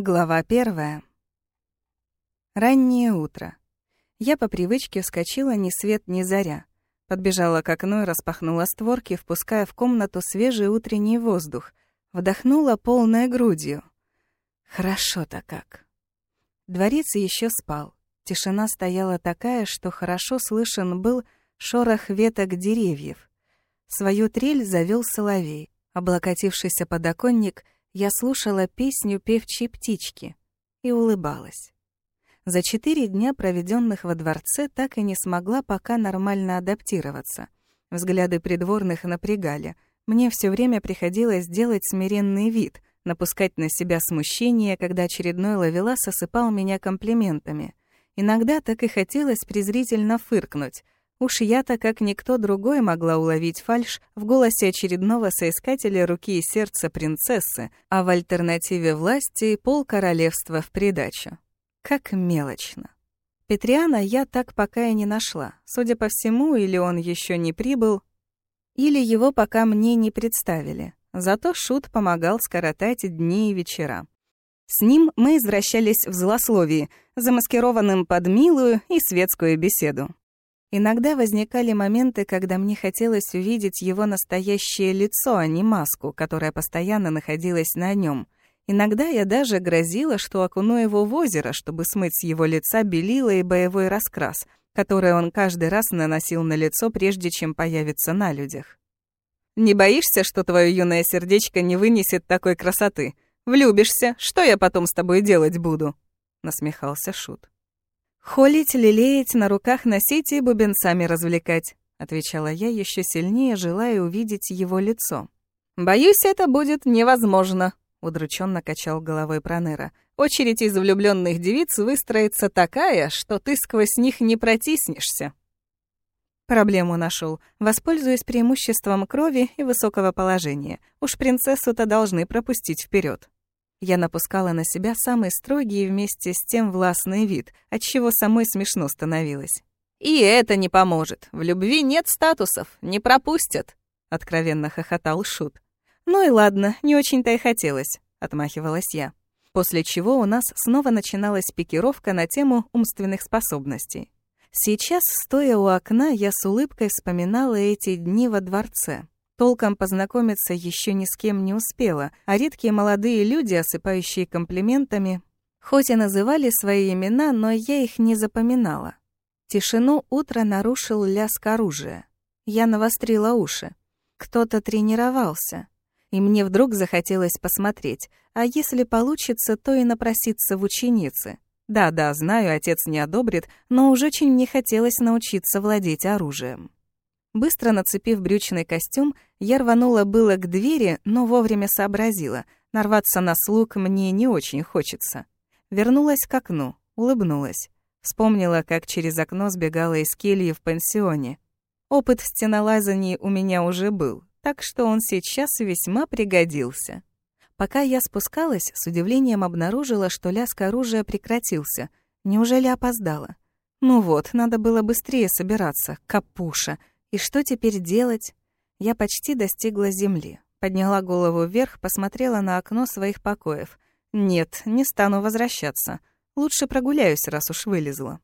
Глава первая. Раннее утро. Я по привычке вскочила ни свет ни заря. Подбежала к окну и распахнула створки, впуская в комнату свежий утренний воздух. Вдохнула полной грудью. Хорошо-то как. Дворец еще спал. Тишина стояла такая, что хорошо слышен был шорох веток деревьев. Свою трель завел соловей. Облокотившийся подоконник — я слушала песню певчей птички и улыбалась. За четыре дня, проведенных во дворце, так и не смогла пока нормально адаптироваться. Взгляды придворных напрягали. Мне все время приходилось делать смиренный вид, напускать на себя смущение, когда очередной ловелас осыпал меня комплиментами. Иногда так и хотелось презрительно фыркнуть — Уж я-то, как никто другой, могла уловить фальшь в голосе очередного соискателя руки и сердца принцессы, а в альтернативе власти — пол королевства в придачу. Как мелочно. Петриана я так пока и не нашла. Судя по всему, или он еще не прибыл, или его пока мне не представили. Зато Шут помогал скоротать дни и вечера. С ним мы извращались в злословии, замаскированным под милую и светскую беседу. Иногда возникали моменты, когда мне хотелось увидеть его настоящее лицо, а не маску, которая постоянно находилась на нем. Иногда я даже грозила, что окуну его в озеро, чтобы смыть с его лица белила и боевой раскрас, который он каждый раз наносил на лицо, прежде чем появиться на людях. «Не боишься, что твое юное сердечко не вынесет такой красоты? Влюбишься, что я потом с тобой делать буду?» — насмехался Шут. «Холить, лелеять, на руках носить и бубенцами развлекать», — отвечала я, еще сильнее желая увидеть его лицо. «Боюсь, это будет невозможно», — удрученно качал головой Пронера. «Очередь из влюбленных девиц выстроится такая, что ты сквозь них не протиснешься». Проблему нашел. Воспользуясь преимуществом крови и высокого положения. Уж принцессу-то должны пропустить вперед. Я напускала на себя самый строгий и вместе с тем властный вид, отчего самой смешно становилось. «И это не поможет. В любви нет статусов, не пропустят», — откровенно хохотал Шут. «Ну и ладно, не очень-то и хотелось», — отмахивалась я. После чего у нас снова начиналась пикировка на тему умственных способностей. Сейчас, стоя у окна, я с улыбкой вспоминала эти дни во дворце. Толком познакомиться еще ни с кем не успела, а редкие молодые люди, осыпающие комплиментами, хоть и называли свои имена, но я их не запоминала. Тишину утро нарушил лязг оружия. Я навострила уши. Кто-то тренировался. И мне вдруг захотелось посмотреть, а если получится, то и напроситься в ученицы. Да-да, знаю, отец не одобрит, но уж очень мне хотелось научиться владеть оружием. Быстро нацепив брючный костюм, я рванула было к двери, но вовремя сообразила. Нарваться на слуг мне не очень хочется. Вернулась к окну, улыбнулась. Вспомнила, как через окно сбегала из кельи в пансионе. Опыт стенолазаний у меня уже был, так что он сейчас весьма пригодился. Пока я спускалась, с удивлением обнаружила, что лязг оружия прекратился. Неужели опоздала? Ну вот, надо было быстрее собираться, капуша. И что теперь делать? Я почти достигла земли. Подняла голову вверх, посмотрела на окно своих покоев. Нет, не стану возвращаться. Лучше прогуляюсь, раз уж вылезла.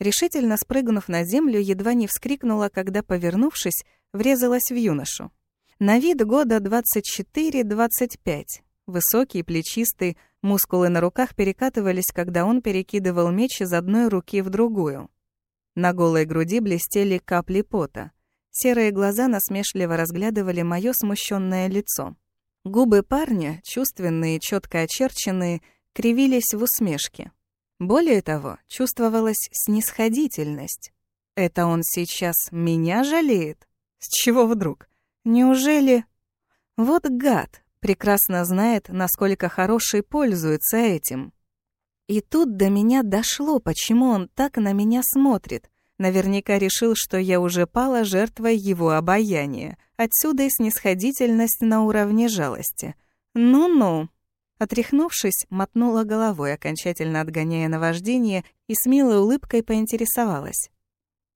Решительно спрыгнув на землю, едва не вскрикнула, когда, повернувшись, врезалась в юношу. На вид года 24-25. Высокий, плечистый, мускулы на руках перекатывались, когда он перекидывал меч из одной руки в другую. На голой груди блестели капли пота. Серые глаза насмешливо разглядывали моё смущенное лицо. Губы парня, чувственные, четко очерченные, кривились в усмешке. Более того, чувствовалась снисходительность. Это он сейчас меня жалеет? С чего вдруг? Неужели... Вот гад, прекрасно знает, насколько хороший пользуется этим. И тут до меня дошло, почему он так на меня смотрит. Наверняка решил, что я уже пала жертвой его обаяния. Отсюда и снисходительность на уровне жалости. Ну-ну. Отряхнувшись, мотнула головой, окончательно отгоняя наваждение, и с милой улыбкой поинтересовалась.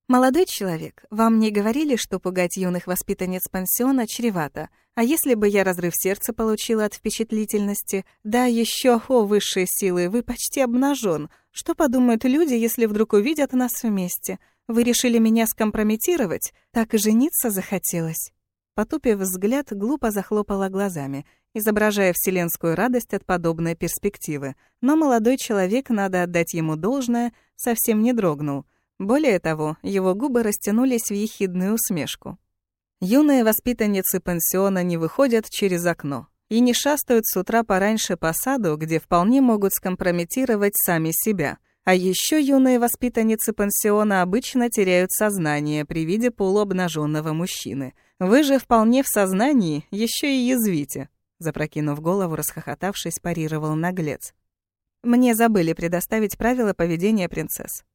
«Молодой человек, вам не говорили, что пугать юных воспитанниц пансиона чревато, А если бы я разрыв сердца получила от впечатлительности? Да, еще, о, высшие силы, вы почти обнажен. Что подумают люди, если вдруг увидят нас вместе? Вы решили меня скомпрометировать? Так и жениться захотелось?» Потупив взгляд, глупо захлопала глазами, изображая вселенскую радость от подобной перспективы. Но молодой человек, надо отдать ему должное, совсем не дрогнул. Более того, его губы растянулись в ехидную усмешку. Юные воспитанницы пансиона не выходят через окно и не шастают с утра пораньше по саду, где вполне могут скомпрометировать сами себя. А еще юные воспитанницы пансиона обычно теряют сознание при виде полуобнаженного мужчины. Вы же вполне в сознании, еще и язвите. Запрокинув голову, расхохотавшись, парировал наглец. «Мне забыли предоставить правила поведения принцесс».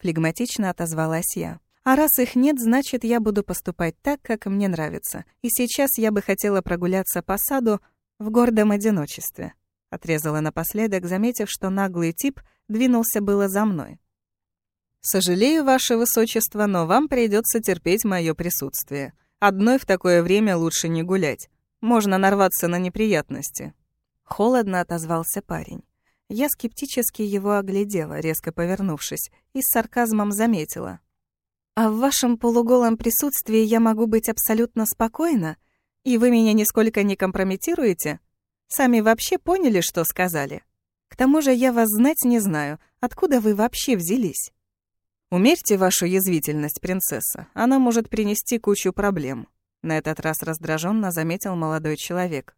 Флегматично отозвалась я. А раз их нет, значит, я буду поступать так, как мне нравится. И сейчас я бы хотела прогуляться по саду в гордом одиночестве. Отрезала напоследок, заметив, что наглый тип двинулся было за мной. «Сожалею, ваше высочество, но вам придется терпеть мое присутствие. Одной в такое время лучше не гулять. Можно нарваться на неприятности». Холодно отозвался парень. Я скептически его оглядела, резко повернувшись, и с сарказмом заметила. А в вашем полуголом присутствии я могу быть абсолютно спокойна? И вы меня нисколько не компрометируете? Сами вообще поняли, что сказали? К тому же я вас знать не знаю. Откуда вы вообще взялись? Умерьте вашу язвительность, принцесса. Она может принести кучу проблем. На этот раз раздраженно заметил молодой человек.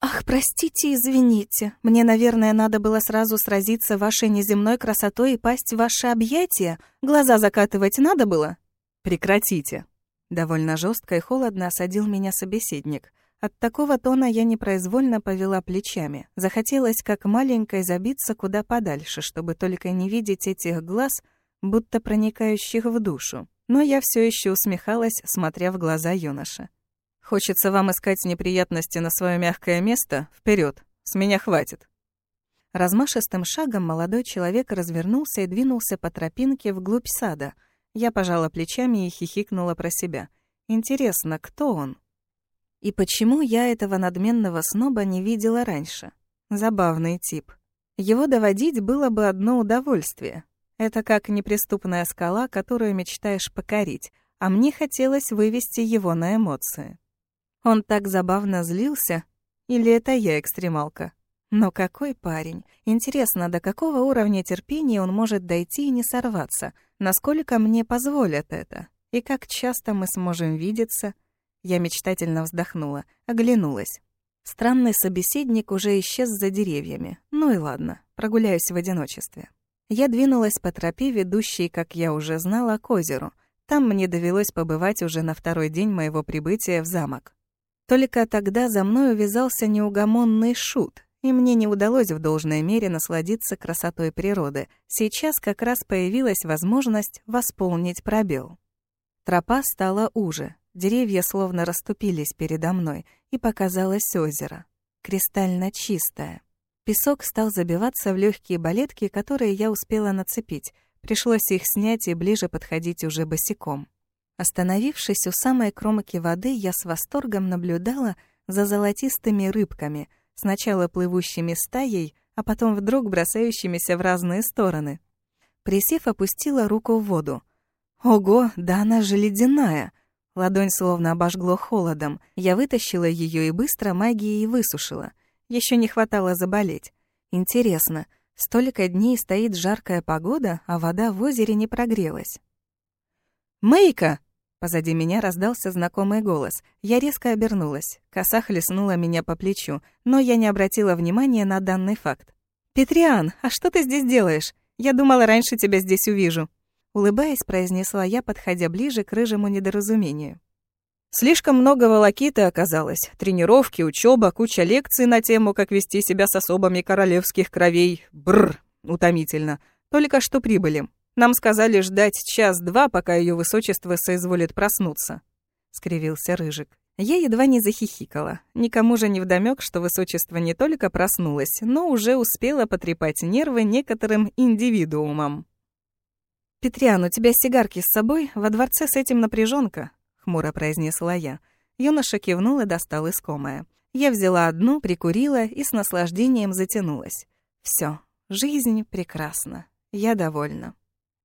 «Ах, простите, извините. Мне, наверное, надо было сразу сразиться вашей неземной красотой и пасть в ваши объятия. Глаза закатывать надо было?» «Прекратите». Довольно жестко и холодно осадил меня собеседник. От такого тона я непроизвольно повела плечами. Захотелось как маленькой забиться куда подальше, чтобы только не видеть этих глаз, будто проникающих в душу. Но я все еще усмехалась, смотря в глаза юноши. Хочется вам искать неприятности на свое мягкое место? Вперед, с меня хватит. Размашистым шагом молодой человек развернулся и двинулся по тропинке вглубь сада. Я пожала плечами и хихикнула про себя. Интересно, кто он? И почему я этого надменного сноба не видела раньше? Забавный тип. Его доводить было бы одно удовольствие. Это как неприступная скала, которую мечтаешь покорить, а мне хотелось вывести его на эмоции. Он так забавно злился? Или это я экстремалка? Но какой парень? Интересно, до какого уровня терпения он может дойти и не сорваться? Насколько мне позволят это? И как часто мы сможем видеться? Я мечтательно вздохнула, оглянулась. Странный собеседник уже исчез за деревьями. Ну и ладно, прогуляюсь в одиночестве. Я двинулась по тропе, ведущей, как я уже знала, к озеру. Там мне довелось побывать уже на второй день моего прибытия в замок. Только тогда за мной увязался неугомонный шут, и мне не удалось в должной мере насладиться красотой природы. Сейчас как раз появилась возможность восполнить пробел. Тропа стала уже, деревья словно расступились передо мной, и показалось озеро, кристально чистое. Песок стал забиваться в легкие балетки, которые я успела нацепить. Пришлось их снять и ближе подходить уже босиком. Остановившись у самой кромки воды, я с восторгом наблюдала за золотистыми рыбками, сначала плывущими стаей, а потом вдруг бросающимися в разные стороны. Присев, опустила руку в воду. Ого, да она же ледяная! Ладонь словно обожгло холодом. Я вытащила ее и быстро магией высушила. Еще не хватало заболеть. Интересно, столько дней стоит жаркая погода, а вода в озере не прогрелась. «Мэйка!» Позади меня раздался знакомый голос. Я резко обернулась. Коса хлестнула меня по плечу, но я не обратила внимания на данный факт. «Петриан, а что ты здесь делаешь? Я думала, раньше тебя здесь увижу». Улыбаясь, произнесла я, подходя ближе к рыжему недоразумению. Слишком много волокиты оказалось. Тренировки, учеба, куча лекций на тему, как вести себя с особами королевских кровей. Бррр, утомительно. Только что прибыли. Нам сказали ждать час-два, пока ее высочество соизволит проснуться», — скривился Рыжик. Я едва не захихикала. Никому же не вдомёк, что высочество не только проснулось, но уже успело потрепать нервы некоторым индивидуумам. «Петриан, у тебя сигарки с собой? Во дворце с этим напряженка, хмуро произнесла я. Юноша кивнул и достал искомое. Я взяла одну, прикурила и с наслаждением затянулась. Все, жизнь прекрасна. Я довольна.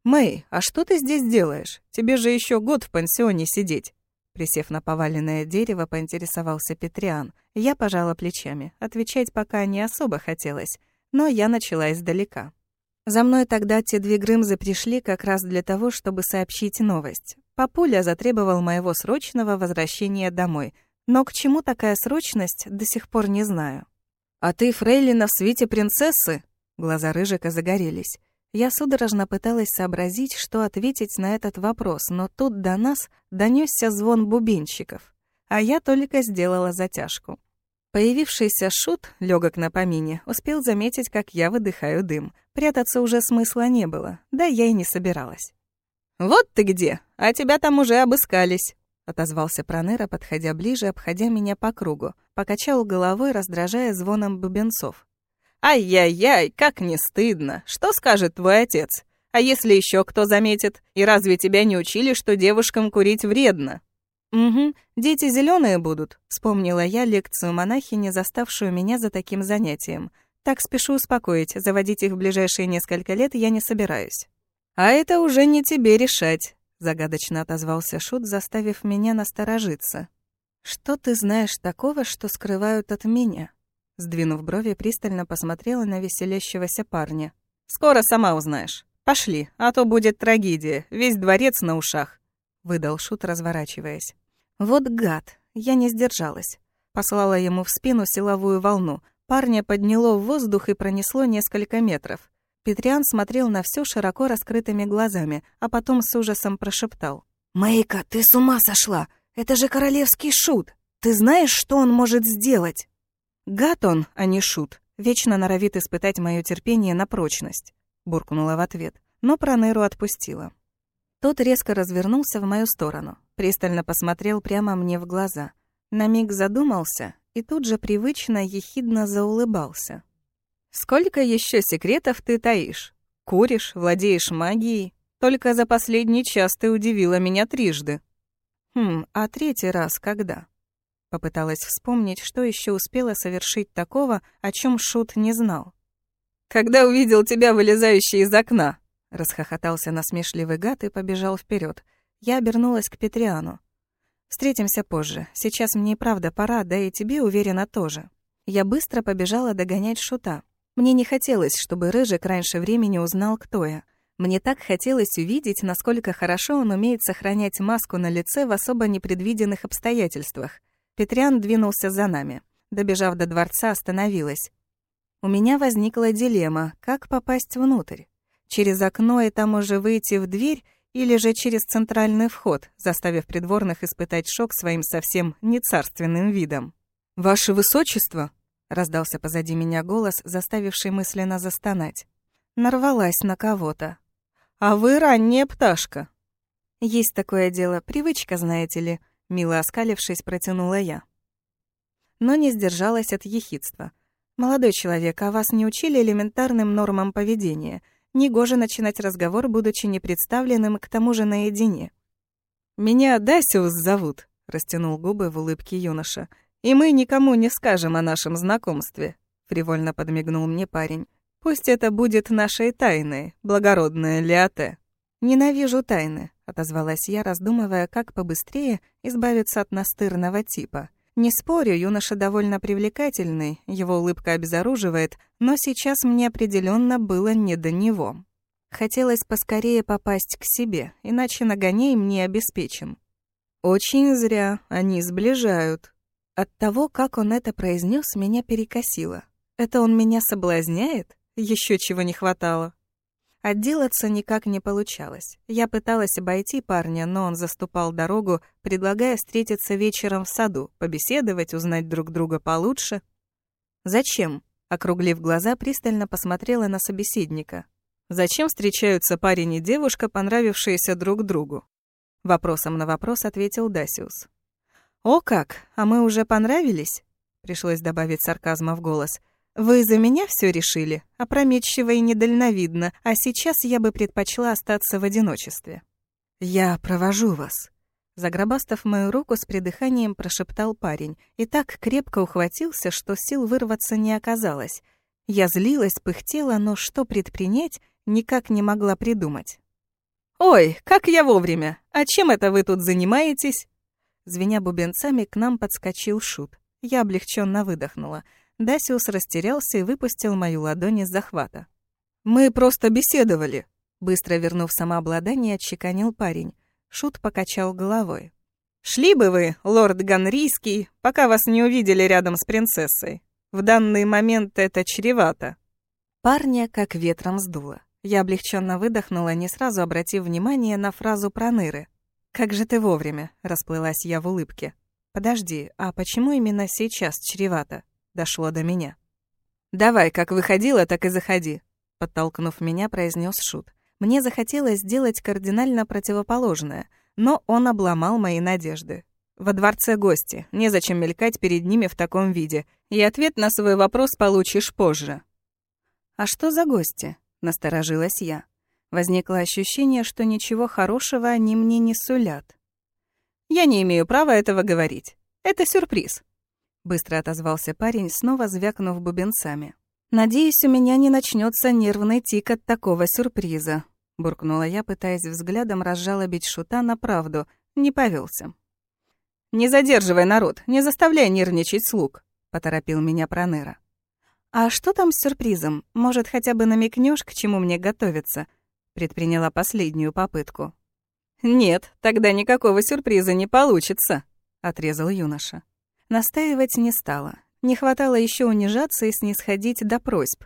«Мэй, а что ты здесь делаешь? Тебе же еще год в пансионе сидеть». Присев на поваленное дерево, поинтересовался Петриан. Я пожала плечами. Отвечать пока не особо хотелось, но я начала издалека. За мной тогда те две Грымзы пришли как раз для того, чтобы сообщить новость. Папуля затребовал моего срочного возвращения домой, но к чему такая срочность, до сих пор не знаю. «А ты, Фрейлина, в свете принцессы?» Глаза Рыжика загорелись. Я судорожно пыталась сообразить, что ответить на этот вопрос, но тут до нас донесся звон бубенчиков, а я только сделала затяжку. Появившийся шут, легок на помине, успел заметить, как я выдыхаю дым. Прятаться уже смысла не было, да я и не собиралась. «Вот ты где! А тебя там уже обыскались!» — отозвался Пронера, подходя ближе, обходя меня по кругу. Покачал головой, раздражая звоном бубенцов. «Ай-яй-яй, как не стыдно! Что скажет твой отец? А если еще кто заметит? И разве тебя не учили, что девушкам курить вредно?» «Угу, дети зеленые будут», — вспомнила я лекцию монахини, заставшую меня за таким занятием. Так спешу успокоить, заводить их в ближайшие несколько лет я не собираюсь. «А это уже не тебе решать», — загадочно отозвался Шут, заставив меня насторожиться. «Что ты знаешь такого, что скрывают от меня?» Сдвинув брови, пристально посмотрела на веселящегося парня. «Скоро сама узнаешь. Пошли, а то будет трагедия, весь дворец на ушах» выдал Шут, разворачиваясь. Вот гад, я не сдержалась. Послала ему в спину силовую волну. Парня подняло в воздух и пронесло несколько метров. Петриан смотрел на все широко раскрытыми глазами, а потом с ужасом прошептал. «Майка, ты с ума сошла! Это же королевский шут! Ты знаешь, что он может сделать?» «Гад он, а не шут. Вечно норовит испытать мое терпение на прочность», — буркнула в ответ, но Пронеру отпустила. Тот резко развернулся в мою сторону, пристально посмотрел прямо мне в глаза. На миг задумался и тут же привычно ехидно заулыбался. «Сколько еще секретов ты таишь? Куришь, владеешь магией? Только за последний час ты удивила меня трижды». «Хм, а третий раз когда?» Попыталась вспомнить, что еще успела совершить такого, о чем Шут не знал. «Когда увидел тебя, вылезающей из окна», Расхохотался насмешливый гад и побежал вперед. Я обернулась к Петриану. «Встретимся позже. Сейчас мне и правда пора, да и тебе, уверена, тоже». Я быстро побежала догонять Шута. Мне не хотелось, чтобы Рыжик раньше времени узнал, кто я. Мне так хотелось увидеть, насколько хорошо он умеет сохранять маску на лице в особо непредвиденных обстоятельствах. Петриан двинулся за нами. Добежав до дворца, остановилась. У меня возникла дилемма, как попасть внутрь. Через окно и там уже выйти в дверь или же через центральный вход, заставив придворных испытать шок своим совсем не царственным видом. «Ваше высочество!» — раздался позади меня голос, заставивший мысленно застонать. Нарвалась на кого-то. «А вы ранняя пташка!» «Есть такое дело, привычка, знаете ли», — мило оскалившись, протянула я. Но не сдержалась от ехидства. «Молодой человек, а вас не учили элементарным нормам поведения?» Негоже начинать разговор, будучи непредставленным, к тому же наедине. «Меня Дасиус зовут», — растянул губы в улыбке юноша. «И мы никому не скажем о нашем знакомстве», — фривольно подмигнул мне парень. «Пусть это будет нашей тайной, благородная Лиате». «Ненавижу тайны», — отозвалась я, раздумывая, как побыстрее избавиться от настырного типа. Не спорю, юноша довольно привлекательный, его улыбка обезоруживает, но сейчас мне определенно было не до него. Хотелось поскорее попасть к себе, иначе нагоней мне обеспечен. Очень зря, они сближают. От того, как он это произнес, меня перекосило. Это он меня соблазняет? Еще чего не хватало. Отделаться никак не получалось. Я пыталась обойти парня, но он заступал дорогу, предлагая встретиться вечером в саду, побеседовать, узнать друг друга получше. «Зачем?» — округлив глаза, пристально посмотрела на собеседника. «Зачем встречаются парень и девушка, понравившиеся друг другу?» Вопросом на вопрос ответил Дасиус. «О как! А мы уже понравились?» Пришлось добавить сарказма в голос — вы за меня все решили? Опрометчиво и недальновидно, а сейчас я бы предпочла остаться в одиночестве. Я провожу вас. Загробастав мою руку, с придыханием прошептал парень и так крепко ухватился, что сил вырваться не оказалось. Я злилась, пыхтела, но что предпринять, никак не могла придумать. «Ой, как я вовремя! А чем это вы тут занимаетесь?» Звеня бубенцами, к нам подскочил Шут. Я облегченно выдохнула. Дасиус растерялся и выпустил мою ладонь из захвата. «Мы просто беседовали», — быстро вернув самообладание, отчеканил парень. Шут покачал головой. «Шли бы вы, лорд Ганрийский, пока вас не увидели рядом с принцессой. В данный момент это чревато». Парня как ветром сдуло. Я облегченно выдохнула, не сразу обратив внимание на фразу Проныры. «Как же ты вовремя», — расплылась я в улыбке. «Подожди, а почему именно сейчас чревато?» — дошло до меня. «Давай, как выходила, так и заходи», — подтолкнув меня, произнес Шут. Мне захотелось сделать кардинально противоположное, но он обломал мои надежды. Во дворце гости, незачем мелькать перед ними в таком виде, и ответ на свой вопрос получишь позже. «А что за гости?» — насторожилась я. Возникло ощущение, что ничего хорошего они мне не сулят. «Я не имею права этого говорить. Это сюрприз», — быстро отозвался парень, снова звякнув бубенцами. «Надеюсь, у меня не начнется нервный тик от такого сюрприза», — буркнула я, пытаясь взглядом разжалобить шута на правду. Не повелся. «Не задерживай народ, не заставляй нервничать слуг», — поторопил меня Пронера. «А что там с сюрпризом? Может, хотя бы намекнешь, к чему мне готовиться?» Предприняла последнюю попытку. «Нет, тогда никакого сюрприза не получится», — отрезал юноша. Настаивать не стала. Не хватало еще унижаться и снисходить до просьб.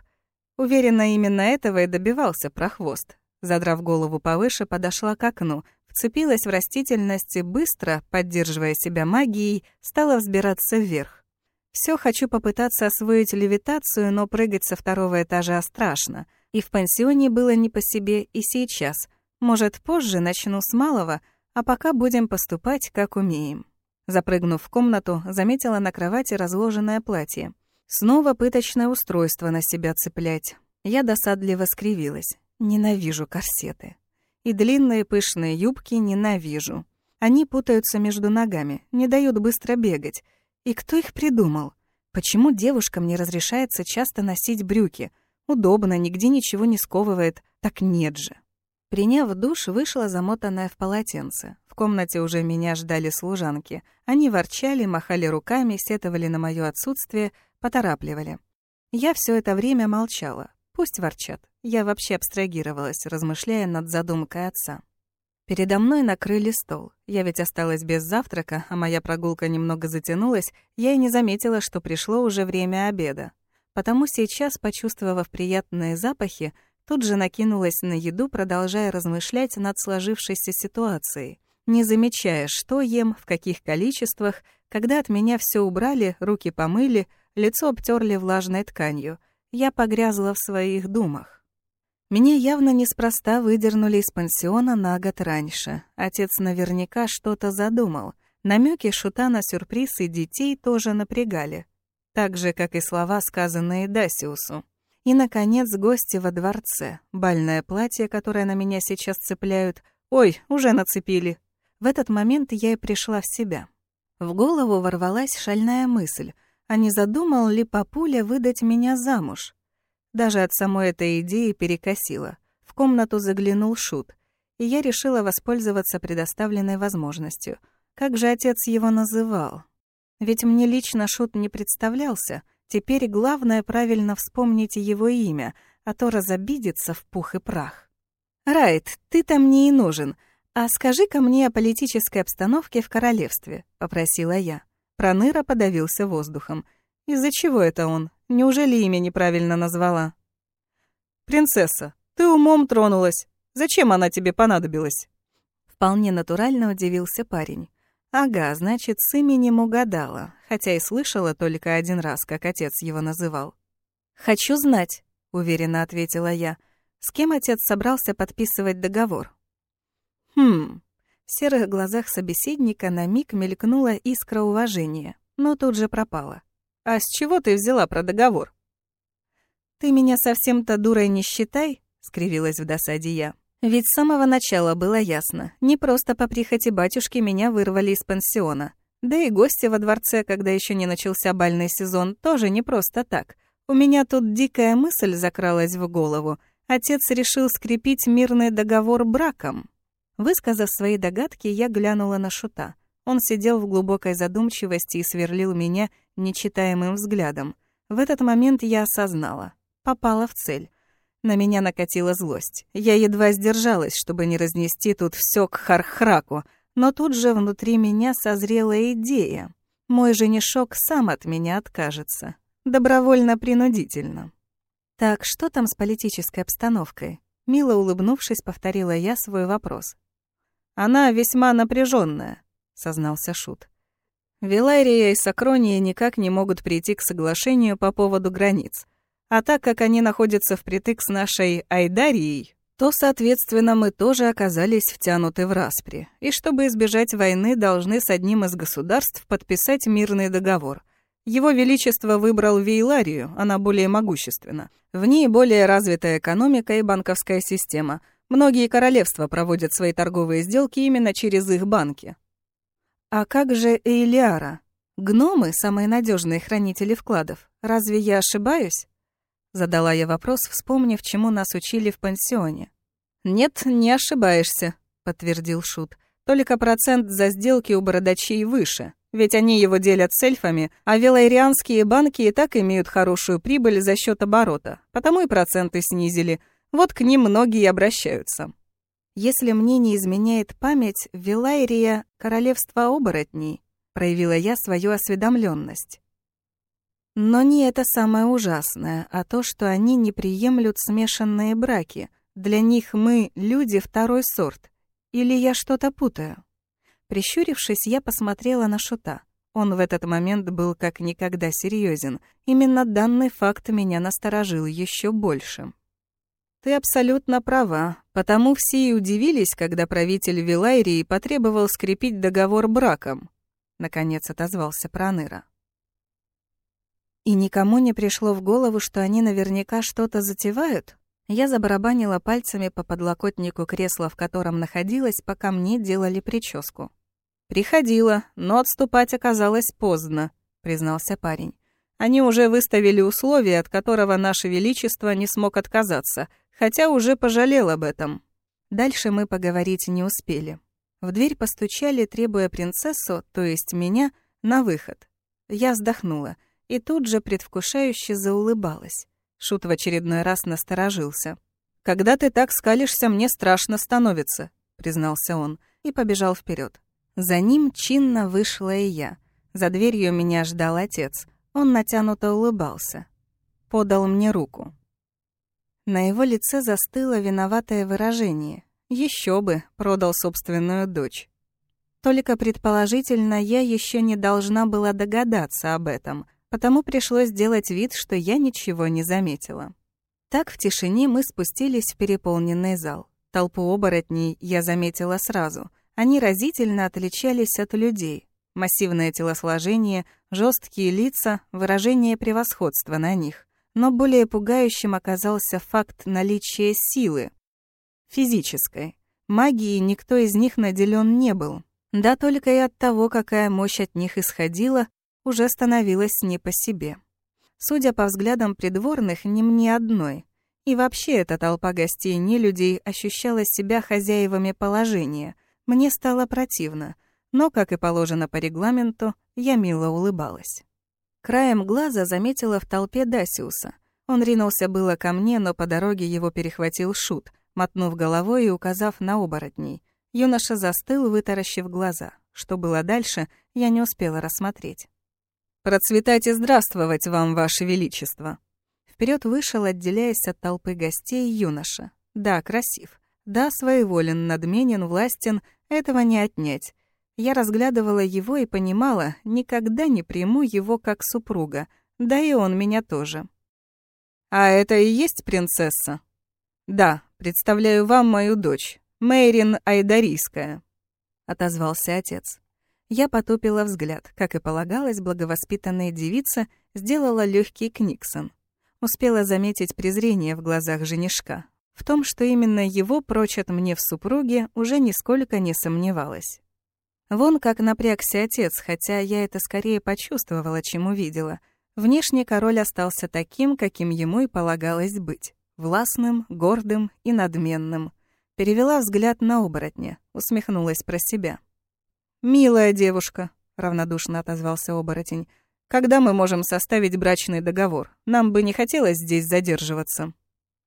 Уверена, именно этого и добивался прохвост. Задрав голову повыше, подошла к окну, вцепилась в растительность и быстро, поддерживая себя магией, стала взбираться вверх. Все хочу попытаться освоить левитацию, но прыгать со второго этажа страшно. И в пансионе было не по себе, и сейчас. Может, позже начну с малого, а пока будем поступать, как умеем. Запрыгнув в комнату, заметила на кровати разложенное платье. Снова пыточное устройство на себя цеплять. Я досадливо скривилась. Ненавижу корсеты. И длинные пышные юбки ненавижу. Они путаются между ногами, не дают быстро бегать. И кто их придумал? Почему девушкам не разрешается часто носить брюки? Удобно, нигде ничего не сковывает. Так нет же. Приняв душ, вышла замотанная в полотенце. В комнате уже меня ждали служанки. Они ворчали, махали руками, сетовали на мое отсутствие, поторапливали. Я все это время молчала. Пусть ворчат. Я вообще абстрагировалась, размышляя над задумкой отца. Передо мной накрыли стол. Я ведь осталась без завтрака, а моя прогулка немного затянулась, я и не заметила, что пришло уже время обеда. Потому сейчас, почувствовав приятные запахи, тут же накинулась на еду, продолжая размышлять над сложившейся ситуацией не замечая, что ем, в каких количествах, когда от меня все убрали, руки помыли, лицо обтерли влажной тканью. Я погрязла в своих думах. Меня явно неспроста выдернули из пансиона на год раньше. Отец наверняка что-то задумал. Намеки шута на сюрприз и детей тоже напрягали. Так же, как и слова, сказанные Дасиусу. И, наконец, гости во дворце. Бальное платье, которое на меня сейчас цепляют. Ой, уже нацепили. В этот момент я и пришла в себя. В голову ворвалась шальная мысль, а не задумал ли папуля выдать меня замуж? Даже от самой этой идеи перекосило. В комнату заглянул Шут, и я решила воспользоваться предоставленной возможностью. Как же отец его называл? Ведь мне лично Шут не представлялся. Теперь главное правильно вспомнить его имя, а то разобидится в пух и прах. «Райт, ты там мне и нужен», «А скажи-ка мне о политической обстановке в королевстве», — попросила я. Проныра подавился воздухом. «Из-за чего это он? Неужели имя неправильно назвала?» «Принцесса, ты умом тронулась. Зачем она тебе понадобилась?» Вполне натурально удивился парень. «Ага, значит, с именем угадала, хотя и слышала только один раз, как отец его называл». «Хочу знать», — уверенно ответила я. «С кем отец собрался подписывать договор?» Хм. В серых глазах собеседника на миг мелькнула искра уважения, но тут же пропала. «А с чего ты взяла про договор?» «Ты меня совсем-то дурой не считай», — скривилась в досаде я. Ведь с самого начала было ясно, не просто по прихоти батюшки меня вырвали из пансиона. Да и гости во дворце, когда еще не начался бальный сезон, тоже не просто так. У меня тут дикая мысль закралась в голову. Отец решил скрепить мирный договор браком. Высказав свои догадки, я глянула на Шута. Он сидел в глубокой задумчивости и сверлил меня нечитаемым взглядом. В этот момент я осознала. Попала в цель. На меня накатила злость. Я едва сдержалась, чтобы не разнести тут все к Хархраку, но тут же внутри меня созрела идея. Мой женишок сам от меня откажется. Добровольно-принудительно. «Так, что там с политической обстановкой?» Мило улыбнувшись, повторила я свой вопрос. «Она весьма напряженная, сознался Шут. Вилария и Сакрония никак не могут прийти к соглашению по поводу границ. А так как они находятся впритык с нашей Айдарией, то, соответственно, мы тоже оказались втянуты в распри. И чтобы избежать войны, должны с одним из государств подписать мирный договор. Его Величество выбрал Вейларию, она более могущественна. В ней более развитая экономика и банковская система. Многие королевства проводят свои торговые сделки именно через их банки. А как же Эйлиара? Гномы — самые надежные хранители вкладов. Разве я ошибаюсь? Задала я вопрос, вспомнив, чему нас учили в пансионе. «Нет, не ошибаешься», — подтвердил Шут. «Только процент за сделки у бородачей выше, ведь они его делят с эльфами, а велайрианские банки и так имеют хорошую прибыль за счет оборота, потому и проценты снизили. Вот к ним многие обращаются». «Если мне не изменяет память, Вилайрия — королевство оборотней», — проявила я свою осведомленность. Но не это самое ужасное, а то, что они не приемлют смешанные браки. Для них мы — люди второй сорт. Или я что-то путаю? Прищурившись, я посмотрела на Шута. Он в этот момент был как никогда серьезен. Именно данный факт меня насторожил еще больше. «Ты абсолютно права. Потому все и удивились, когда правитель Вилайрии потребовал скрепить договор браком», — наконец отозвался Проныра. И никому не пришло в голову, что они наверняка что-то затевают? Я забарабанила пальцами по подлокотнику кресла, в котором находилась, пока мне делали прическу. «Приходила, но отступать оказалось поздно», — признался парень. «Они уже выставили условия, от которого Наше Величество не смог отказаться, хотя уже пожалел об этом». Дальше мы поговорить не успели. В дверь постучали, требуя принцессу, то есть меня, на выход. Я вздохнула — и тут же предвкушающе заулыбалась. Шут в очередной раз насторожился. «Когда ты так скалишься, мне страшно становится», — признался он, и побежал вперед. За ним чинно вышла и я. За дверью меня ждал отец. Он натянуто улыбался. Подал мне руку. На его лице застыло виноватое выражение. Еще бы, продал собственную дочь. Только предположительно я еще не должна была догадаться об этом, потому пришлось сделать вид, что я ничего не заметила. Так в тишине мы спустились в переполненный зал. Толпу оборотней я заметила сразу. Они разительно отличались от людей. Массивное телосложение, жесткие лица, выражение превосходства на них. Но более пугающим оказался факт наличия силы. Физической. Магии никто из них наделен не был. Да только и от того, какая мощь от них исходила, уже становилось не по себе. Судя по взглядам придворных, не мне одной. И вообще эта толпа гостей не людей ощущала себя хозяевами положения. Мне стало противно, но, как и положено по регламенту, я мило улыбалась. Краем глаза заметила в толпе Дасиуса. Он ринулся было ко мне, но по дороге его перехватил Шут, мотнув головой и указав на оборотней. Юноша застыл, вытаращив глаза. Что было дальше, я не успела рассмотреть. «Процветать и здравствовать вам, Ваше Величество!» Вперед вышел, отделяясь от толпы гостей, юноша. Да, красив. Да, своеволен, надменен, властен, этого не отнять. Я разглядывала его и понимала, никогда не приму его как супруга, да и он меня тоже. «А это и есть принцесса?» «Да, представляю вам мою дочь, Мейрин Айдарийская», — отозвался отец. Я потупила взгляд, как и полагалось, благовоспитанная девица сделала легкий книксон. Успела заметить презрение в глазах женишка. В том, что именно его прочат мне в супруге, уже нисколько не сомневалась. Вон как напрягся отец, хотя я это скорее почувствовала, чем увидела. Внешне король остался таким, каким ему и полагалось быть. Властным, гордым и надменным. Перевела взгляд на оборотня, усмехнулась про себя. «Милая девушка», — равнодушно отозвался оборотень, «когда мы можем составить брачный договор? Нам бы не хотелось здесь задерживаться».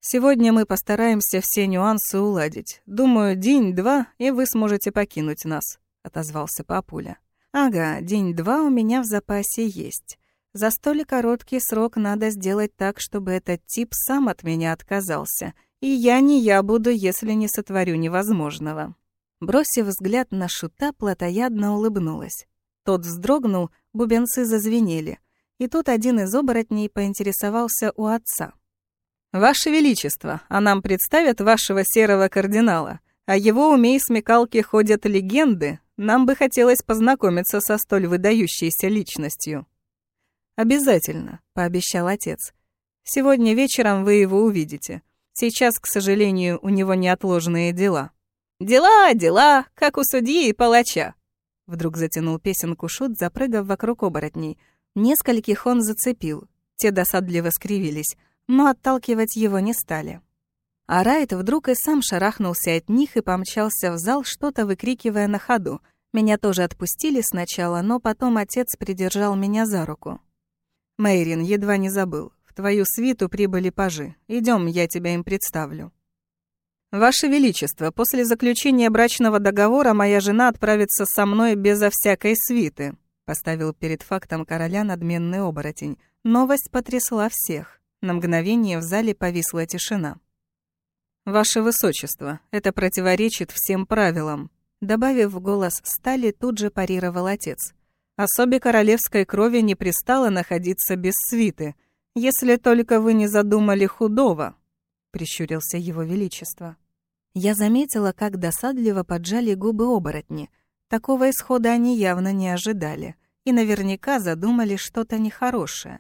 Сегодня мы постараемся все нюансы уладить. Думаю, день-два, и вы сможете покинуть нас», — отозвался папуля. «Ага, день-два у меня в запасе есть. За столь короткий срок надо сделать так, чтобы этот тип сам от меня отказался. И я не я буду, если не сотворю невозможного». Бросив взгляд на шута, плотоядно улыбнулась. Тот вздрогнул, бубенцы зазвенели. И тут один из оборотней поинтересовался у отца — «Ваше Величество, а нам представят вашего серого кардинала. О его уме и смекалке ходят легенды. Нам бы хотелось познакомиться со столь выдающейся личностью». «Обязательно», — пообещал отец. «Сегодня вечером вы его увидите. Сейчас, к сожалению, у него неотложные дела». «Дела, дела, как у судьи и палача», — вдруг затянул песенку Шут, запрыгав вокруг оборотней. Нескольких он зацепил. Те досадливо скривились но отталкивать его не стали. А Райт вдруг и сам шарахнулся от них и помчался в зал, что-то выкрикивая на ходу. Меня тоже отпустили сначала, но потом отец придержал меня за руку. «Мэйрин, едва не забыл. В твою свиту прибыли пажи. Идем, я тебя им представлю». «Ваше Величество, после заключения брачного договора моя жена отправится со мной безо всякой свиты», поставил перед фактом короля надменный оборотень. Новость потрясла всех. На мгновение в зале повисла тишина. «Ваше Высочество, это противоречит всем правилам», добавив в голос стали, тут же парировал отец. «Особе королевской крови не пристало находиться без свиты, если только вы не задумали худого», прищурился его величество. Я заметила, как досадливо поджали губы оборотни. Такого исхода они явно не ожидали и наверняка задумали что-то нехорошее.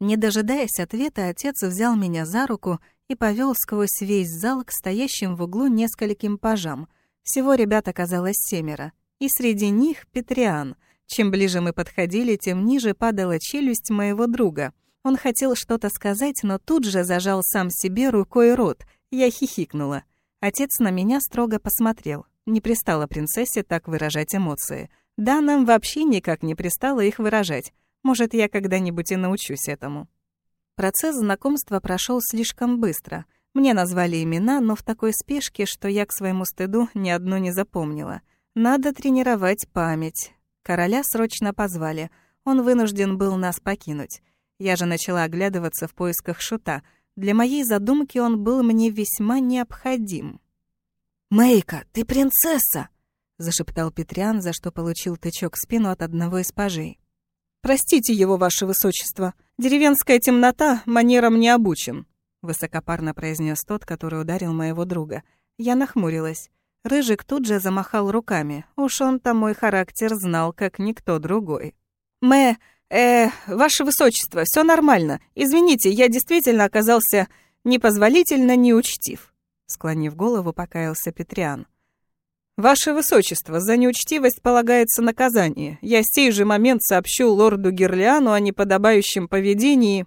Не дожидаясь ответа, отец взял меня за руку и повел сквозь весь зал к стоящим в углу нескольким пажам. Всего ребят оказалось семеро. И среди них Петриан. Чем ближе мы подходили, тем ниже падала челюсть моего друга. Он хотел что-то сказать, но тут же зажал сам себе рукой рот. Я хихикнула. Отец на меня строго посмотрел. Не пристало принцессе так выражать эмоции. Да, нам вообще никак не пристало их выражать. Может, я когда-нибудь и научусь этому. Процесс знакомства прошел слишком быстро. Мне назвали имена, но в такой спешке, что я к своему стыду ни одно не запомнила. Надо тренировать память. Короля срочно позвали. Он вынужден был нас покинуть. Я же начала оглядываться в поисках шута. Для моей задумки он был мне весьма необходим. «Мэйка, ты принцесса!» — зашептал Петриан, за что получил тычок в спину от одного из пажей. «Простите его, ваше высочество. Деревенская темнота манерам не обучен», — высокопарно произнес тот, который ударил моего друга. Я нахмурилась. Рыжик тут же замахал руками. Уж он-то мой характер знал, как никто другой. «Мэ, э, ваше высочество, все нормально. Извините, я действительно оказался непозволительно неучтив», — склонив голову, покаялся Петриан. «Ваше Высочество, за неучтивость полагается наказание. Я сей же момент сообщу лорду Герлиану о неподобающем поведении».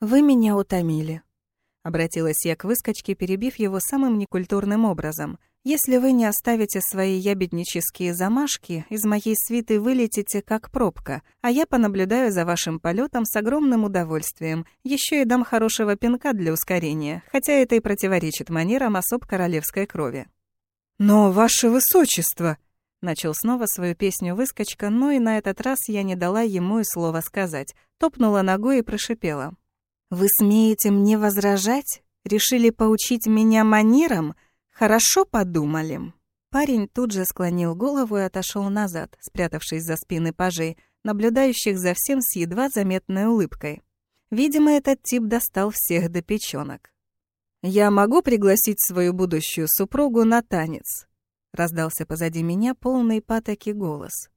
«Вы меня утомили», — обратилась я к выскочке, перебив его самым некультурным образом. «Если вы не оставите свои ябеднические замашки, из моей свиты вылетите как пробка, а я понаблюдаю за вашим полетом с огромным удовольствием. Еще и дам хорошего пинка для ускорения, хотя это и противоречит манерам особ королевской крови». «Но, ваше высочество!» Начал снова свою песню выскочка, но и на этот раз я не дала ему и слова сказать. Топнула ногой и прошипела. «Вы смеете мне возражать? Решили поучить меня манерам? Хорошо подумали». Парень тут же склонил голову и отошел назад, спрятавшись за спины пажей, наблюдающих за всем с едва заметной улыбкой. Видимо, этот тип достал всех до печенок. «Я могу пригласить свою будущую супругу на танец?» Раздался позади меня полный патоки голос.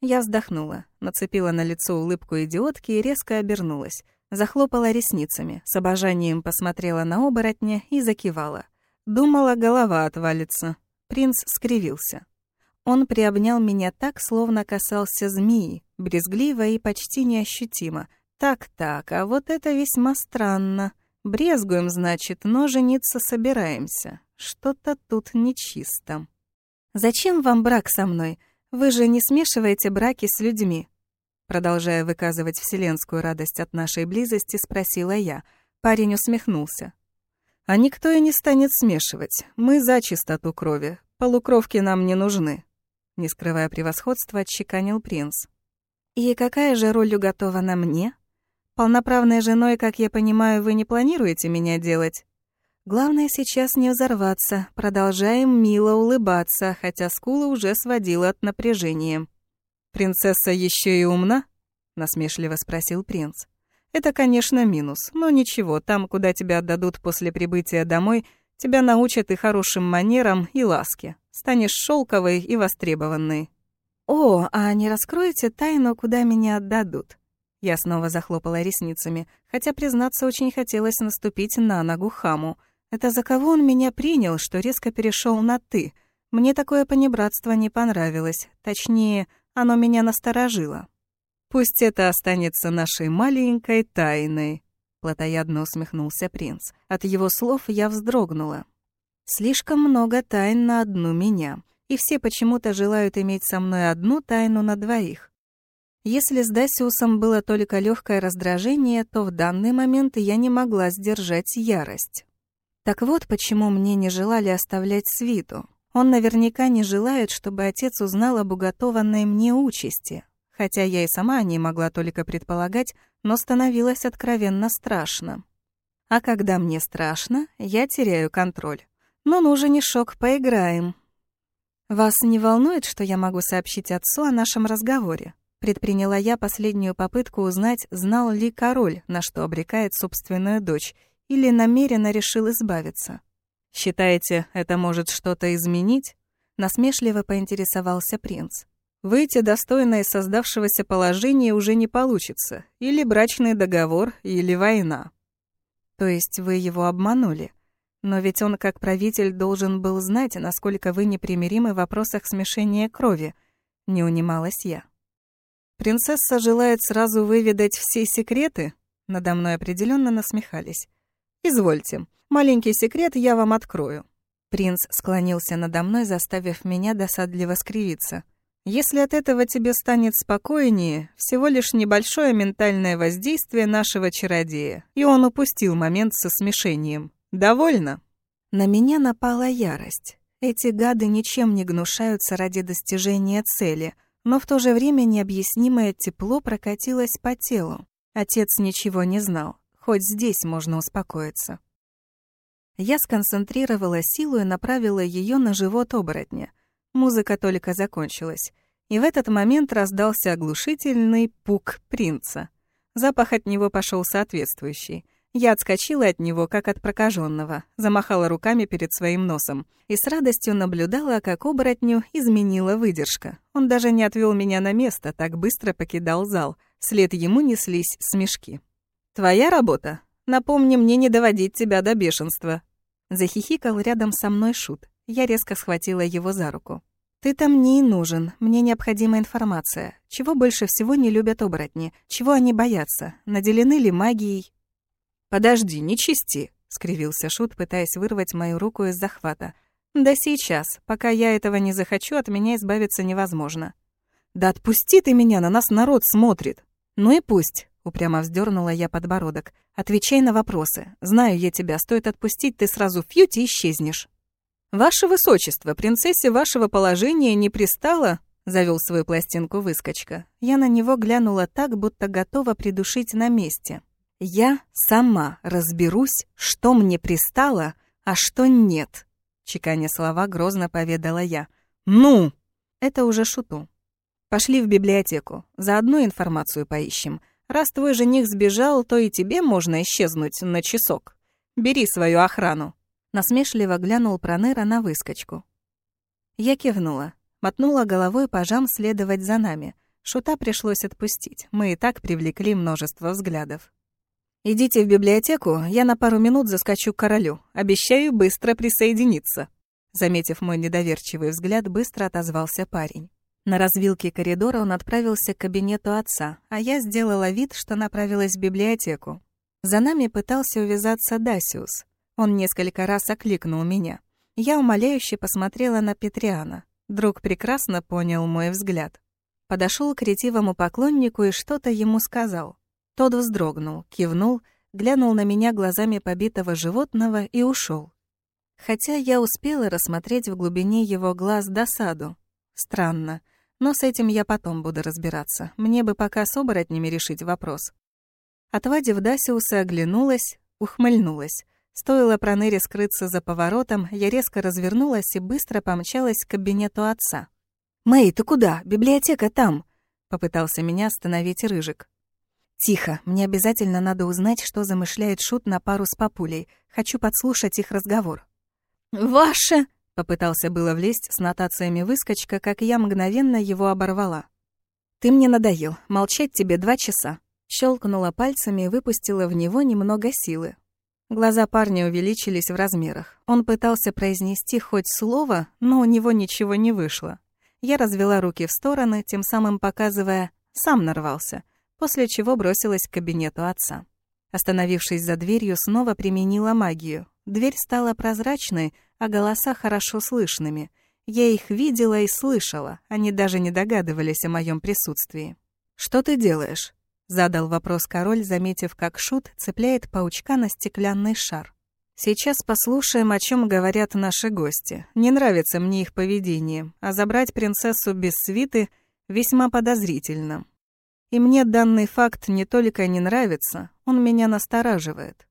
Я вздохнула, нацепила на лицо улыбку идиотки и резко обернулась. Захлопала ресницами, с обожанием посмотрела на оборотня и закивала. Думала, голова отвалится. Принц скривился. Он приобнял меня так, словно касался змеи, брезгливо и почти неощутимо. Так-так, а вот это весьма странно. Брезгуем, значит, но жениться собираемся. Что-то тут нечисто. «Зачем вам брак со мной? Вы же не смешиваете браки с людьми?» Продолжая выказывать вселенскую радость от нашей близости, спросила я. Парень усмехнулся. «А никто и не станет смешивать. Мы за чистоту крови. Полукровки нам не нужны», — не скрывая превосходства, отчеканил принц. «И какая же роль уготована мне? Полноправной женой, как я понимаю, вы не планируете меня делать?» Главное сейчас не взорваться, продолжаем мило улыбаться, хотя скула уже сводила от напряжения. «Принцесса еще и умна?» — насмешливо спросил принц. «Это, конечно, минус, но ничего, там, куда тебя отдадут после прибытия домой, тебя научат и хорошим манерам, и ласке. Станешь шелковой и востребованной». «О, а не раскроете тайну, куда меня отдадут?» Я снова захлопала ресницами, хотя, признаться, очень хотелось наступить на ногу хаму — это за кого он меня принял, что резко перешел на «ты»? Мне такое понебратство не понравилось. Точнее, оно меня насторожило. «Пусть это останется нашей маленькой тайной», — плотоядно усмехнулся принц. От его слов я вздрогнула. «Слишком много тайн на одну меня, и все почему-то желают иметь со мной одну тайну на двоих. Если с Дасиусом было только легкое раздражение, то в данный момент я не могла сдержать ярость. Так вот, почему мне не желали оставлять свиту. Он наверняка не желает, чтобы отец узнал об уготованной мне участи. Хотя я и сама о ней могла только предполагать, но становилось откровенно страшно. А когда мне страшно, я теряю контроль. Но нужен не шок, поиграем. Вас не волнует, что я могу сообщить отцу о нашем разговоре? Предприняла я последнюю попытку узнать, знал ли король, на что обрекает собственную дочь, или намеренно решил избавиться. «Считаете, это может что-то изменить?» Насмешливо поинтересовался принц. «Выйти достойно из создавшегося положения уже не получится. Или брачный договор, или война». «То есть вы его обманули? Но ведь он, как правитель, должен был знать, насколько вы непримиримы в вопросах смешения крови», — не унималась я. «Принцесса желает сразу выведать все секреты?» Надо мной определенно насмехались. «Извольте, маленький секрет я вам открою». Принц склонился надо мной, заставив меня досадливо скривиться. «Если от этого тебе станет спокойнее, всего лишь небольшое ментальное воздействие нашего чародея, и он упустил момент со смешением. Довольно?» На меня напала ярость. Эти гады ничем не гнушаются ради достижения цели, но в то же время необъяснимое тепло прокатилось по телу. Отец ничего не знал. Хоть здесь можно успокоиться. Я сконцентрировала силу и направила ее на живот оборотня. Музыка только закончилась. И в этот момент раздался оглушительный пук принца. Запах от него пошел соответствующий. Я отскочила от него, как от прокаженного, замахала руками перед своим носом и с радостью наблюдала, как оборотню изменила выдержка. Он даже не отвел меня на место, так быстро покидал зал. Вслед ему неслись смешки. «Твоя работа? Напомни мне не доводить тебя до бешенства». Захихикал рядом со мной Шут. Я резко схватила его за руку. «Ты там мне и нужен. Мне необходима информация. Чего больше всего не любят оборотни? Чего они боятся? Наделены ли магией?» «Подожди, не чисти», — скривился Шут, пытаясь вырвать мою руку из захвата. «Да сейчас. Пока я этого не захочу, от меня избавиться невозможно». «Да отпусти ты меня, на нас народ смотрит». «Ну и пусть. Упрямо вздернула я подбородок. «Отвечай на вопросы. Знаю я тебя. Стоит отпустить, ты сразу фьють и исчезнешь». «Ваше высочество, принцессе вашего положения не пристало?» Завел свою пластинку выскочка. Я на него глянула так, будто готова придушить на месте. «Я сама разберусь, что мне пристало, а что нет», чеканя слова, грозно поведала я. «Ну!» Это уже шуту. «Пошли в библиотеку, заодно информацию поищем». Раз твой жених сбежал, то и тебе можно исчезнуть на часок. Бери свою охрану». Насмешливо глянул Пронера на выскочку. Я кивнула, мотнула головой пожам следовать за нами. Шута пришлось отпустить, мы и так привлекли множество взглядов. «Идите в библиотеку, я на пару минут заскочу к королю. Обещаю быстро присоединиться». Заметив мой недоверчивый взгляд, быстро отозвался парень. На развилке коридора он отправился к кабинету отца, а я сделала вид, что направилась в библиотеку. За нами пытался увязаться Дасиус. Он несколько раз окликнул меня. Я умоляюще посмотрела на Петриана. Друг прекрасно понял мой взгляд. Подошел к ретивому поклоннику и что-то ему сказал. Тот вздрогнул, кивнул, глянул на меня глазами побитого животного и ушел. Хотя я успела рассмотреть в глубине его глаз досаду. Странно, но с этим я потом буду разбираться. Мне бы пока с оборотнями решить вопрос. Отвадив Дасиуса, оглянулась, ухмыльнулась. Стоило Проныре скрыться за поворотом, я резко развернулась и быстро помчалась к кабинету отца. «Мэй, ты куда? Библиотека там!» — попытался меня остановить Рыжик. «Тихо, мне обязательно надо узнать, что замышляет Шут на пару с папулей. Хочу подслушать их разговор». «Ваше!» — попытался было влезть с нотациями выскочка, как я мгновенно его оборвала. «Ты мне надоел. Молчать тебе два часа». Щелкнула пальцами и выпустила в него немного силы. Глаза парня увеличились в размерах. Он пытался произнести хоть слово, но у него ничего не вышло. Я развела руки в стороны, тем самым показывая «сам нарвался», после чего бросилась к кабинету отца. Остановившись за дверью, снова применила магию. Дверь стала прозрачной, а голоса хорошо слышными. Я их видела и слышала, они даже не догадывались о моем присутствии. «Что ты делаешь?» — задал вопрос король, заметив, как Шут цепляет паучка на стеклянный шар. «Сейчас послушаем, о чем говорят наши гости. Не нравится мне их поведение, а забрать принцессу без свиты весьма подозрительно. И мне данный факт не только не нравится, он меня настораживает.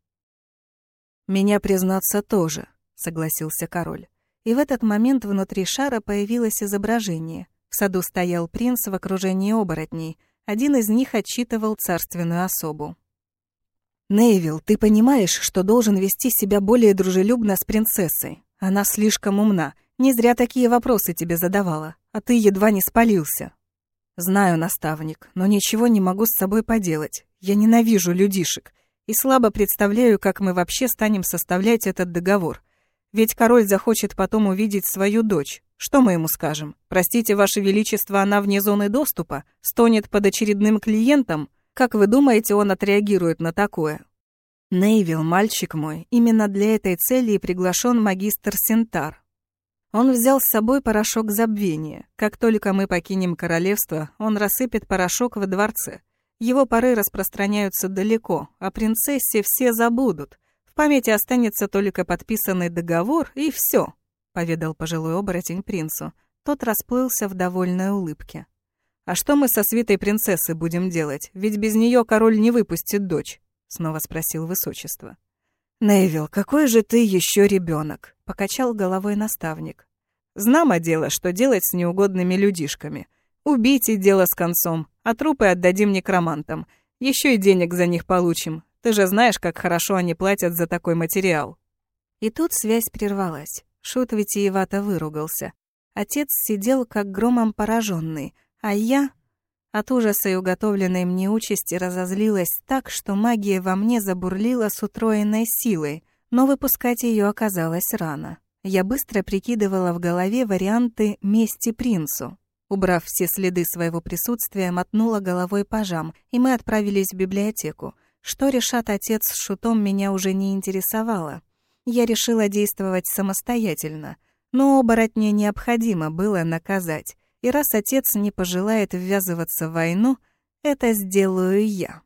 «Меня, признаться, тоже», — согласился король. И в этот момент внутри шара появилось изображение. В саду стоял принц в окружении оборотней. Один из них отчитывал царственную особу. «Нейвил, ты понимаешь, что должен вести себя более дружелюбно с принцессой? Она слишком умна. Не зря такие вопросы тебе задавала, а ты едва не спалился». «Знаю, наставник, но ничего не могу с собой поделать. Я ненавижу людишек и слабо представляю, как мы вообще станем составлять этот договор. Ведь король захочет потом увидеть свою дочь. Что мы ему скажем? Простите, Ваше Величество, она вне зоны доступа? Стонет под очередным клиентом? Как вы думаете, он отреагирует на такое?» Нейвил, мальчик мой, именно для этой цели и приглашен магистр Сентар. Он взял с собой порошок забвения. Как только мы покинем королевство, он рассыпет порошок во дворце. Его пары распространяются далеко, а принцессе все забудут. В памяти останется только подписанный договор, и все, поведал пожилой оборотень принцу. Тот расплылся в довольной улыбке. «А что мы со свитой принцессы будем делать? Ведь без нее король не выпустит дочь», — снова спросил высочество. «Невил, какой же ты еще ребенок? покачал головой наставник. «Знамо дело, что делать с неугодными людишками. Убить и дело с концом, а трупы отдадим некромантам. Еще и денег за них получим. Ты же знаешь, как хорошо они платят за такой материал». И тут связь прервалась. Шут витиевато выругался. Отец сидел как громом пораженный, а я... От ужаса и уготовленной мне участи разозлилась так, что магия во мне забурлила с утроенной силой, но выпускать ее оказалось рано. Я быстро прикидывала в голове варианты мести принцу. Убрав все следы своего присутствия, мотнула головой пажам, и мы отправились в библиотеку. Что решат отец с шутом, меня уже не интересовало. Я решила действовать самостоятельно, но оборотня необходимо было наказать. И раз отец не пожелает ввязываться в войну, это сделаю я.